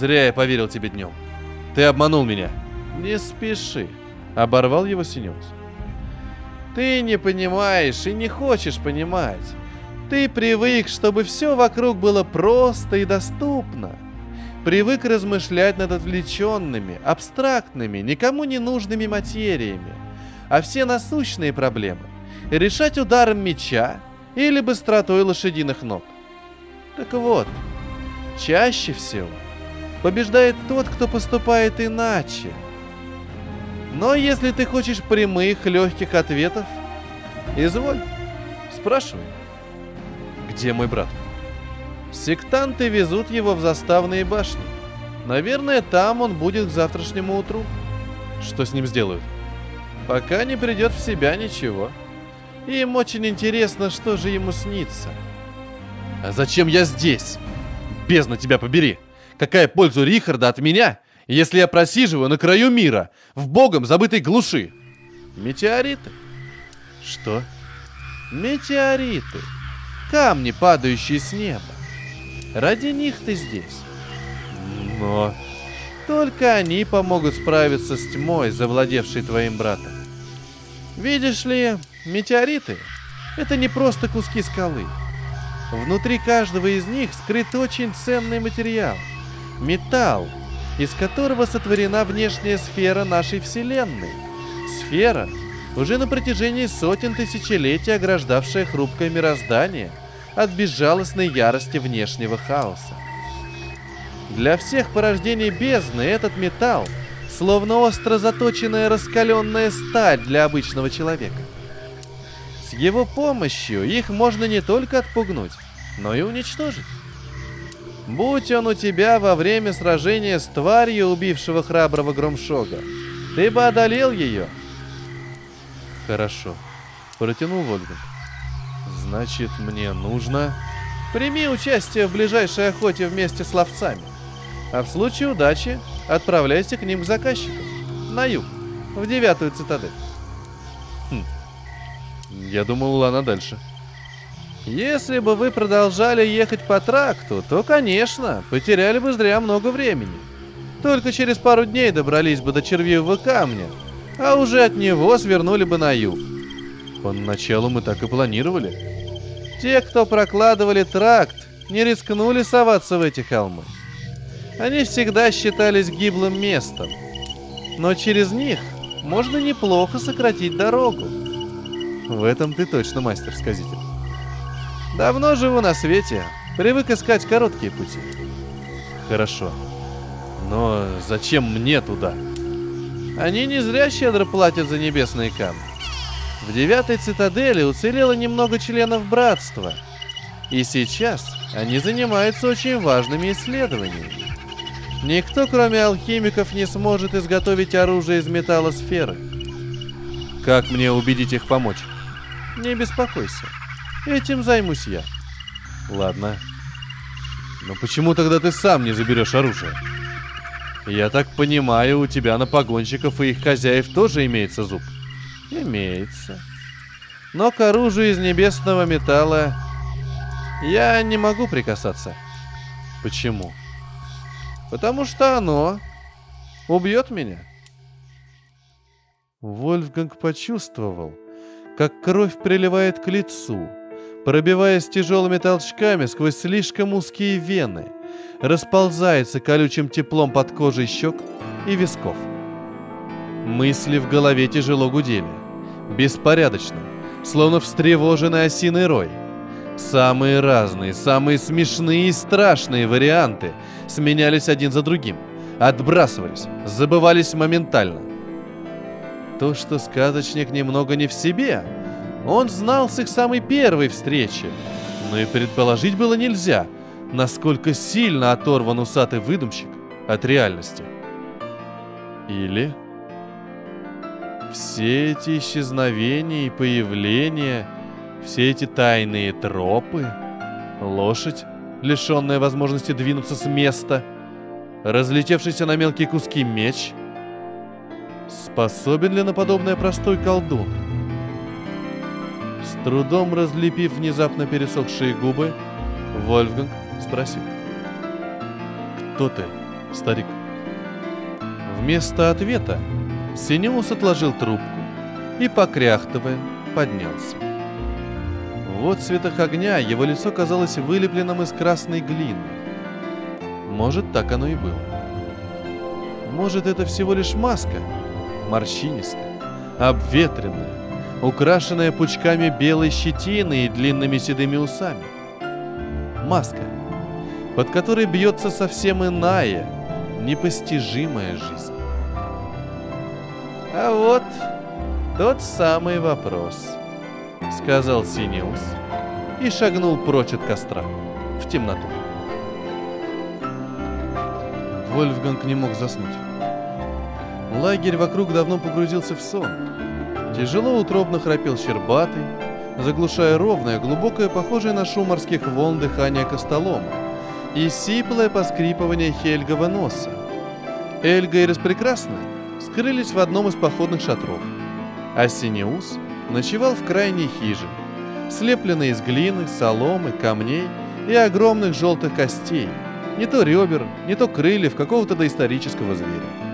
Зря я поверил тебе днем. Ты обманул меня. Не спеши, оборвал его Синеус. Ты не понимаешь и не хочешь понимать. Ты привык, чтобы все вокруг было просто и доступно. Привык размышлять над отвлеченными, абстрактными, никому не нужными материями. А все насущные проблемы решать ударом меча или быстротой лошадиных ног. Так вот, чаще всего побеждает тот, кто поступает иначе. Но если ты хочешь прямых, легких ответов, изволь, спрашивай. Где мой брат? Сектанты везут его в заставные башни. Наверное, там он будет к завтрашнему утру. Что с ним сделают? Пока не придет в себя ничего. Им очень интересно, что же ему снится. А зачем я здесь? Бездна тебя побери! Какая польза Рихарда от меня, если я просиживаю на краю мира, в богом забытой глуши? Метеориты. Что? Метеориты. Камни, падающие с неба. Ради них ты здесь. Но только они помогут справиться с тьмой, завладевшей твоим братом. Видишь ли, метеориты — это не просто куски скалы. Внутри каждого из них скрыт очень ценный материал — металл, из которого сотворена внешняя сфера нашей Вселенной. Сфера, уже на протяжении сотен тысячелетий ограждавшая хрупкое мироздание — от безжалостной ярости внешнего хаоса. Для всех порождений бездны этот металл словно остро заточенная раскаленная сталь для обычного человека. С его помощью их можно не только отпугнуть, но и уничтожить. Будь он у тебя во время сражения с тварью, убившего храброго Громшога, ты бы одолел ее. Хорошо, протянул Вольган. Значит, мне нужно... Прими участие в ближайшей охоте вместе с ловцами. А в случае удачи отправляйся к ним к заказчикам. На юг, в девятую цитадель. Хм. Я думал, она дальше. Если бы вы продолжали ехать по тракту, то, конечно, потеряли бы зря много времени. Только через пару дней добрались бы до червивого камня, а уже от него свернули бы на юг. Поначалу мы так и планировали. Те, кто прокладывали тракт, не рискнули соваться в эти холмы. Они всегда считались гиблым местом. Но через них можно неплохо сократить дорогу. В этом ты точно мастер-сказитель. Давно живу на свете, привык искать короткие пути. Хорошо. Но зачем мне туда? Они не зря щедро платят за небесные камни. В девятой цитадели уцелело немного членов братства. И сейчас они занимаются очень важными исследованиями. Никто, кроме алхимиков, не сможет изготовить оружие из металла сферы. Как мне убедить их помочь? Не беспокойся. Этим займусь я. Ладно. Но почему тогда ты сам не заберешь оружие? Я так понимаю, у тебя на погонщиков и их хозяев тоже имеется зуб. — Имеется. Но к оружию из небесного металла я не могу прикасаться. Почему? Потому что оно убьет меня. Вольфганг почувствовал, как кровь приливает к лицу, пробиваясь тяжелыми толчками сквозь слишком узкие вены, расползается колючим теплом под кожей щек и висков. Мысли в голове тяжело гудели беспорядочно, словно встревоженный осиный рой. Самые разные, самые смешные и страшные варианты сменялись один за другим, отбрасывались, забывались моментально. То, что сказочник немного не в себе, он знал с их самой первой встречи, но и предположить было нельзя, насколько сильно оторван усатый выдумщик от реальности. Или все эти исчезновения и появления, все эти тайные тропы, лошадь, лишенная возможности двинуться с места, разлетевшийся на мелкие куски меч, способен ли на подобное простой колдун? С трудом разлепив внезапно пересохшие губы, Вольфганг спросил. «Кто ты?» старик. Вместо ответа Синеус отложил трубку и, покряхтывая, поднялся. В отцветах огня его лицо казалось вылепленным из красной глины. Может, так оно и было. Может, это всего лишь маска, морщинистая, обветренная, украшенная пучками белой щетины и длинными седыми усами. Маска, под которой бьется совсем иная, непостижимая жизнь. А вот тот самый вопрос, сказал Синиус и шагнул прочь от костра, в темноту. Вольфганг не мог заснуть. Лагерь вокруг давно погрузился в сон. Тяжело утробно храпел Щербатый, заглушая ровное, глубокое, похожее на шум морских волн дыхание Костолома и сиплое поскрипывание Хельгова носа. Эльга и Распрекрасная скрылись в одном из походных шатров, а Синеус ночевал в крайней хижине, слепленной из глины, соломы, камней и огромных желтых костей, не то ребер, не то крыльев какого-то доисторического зверя.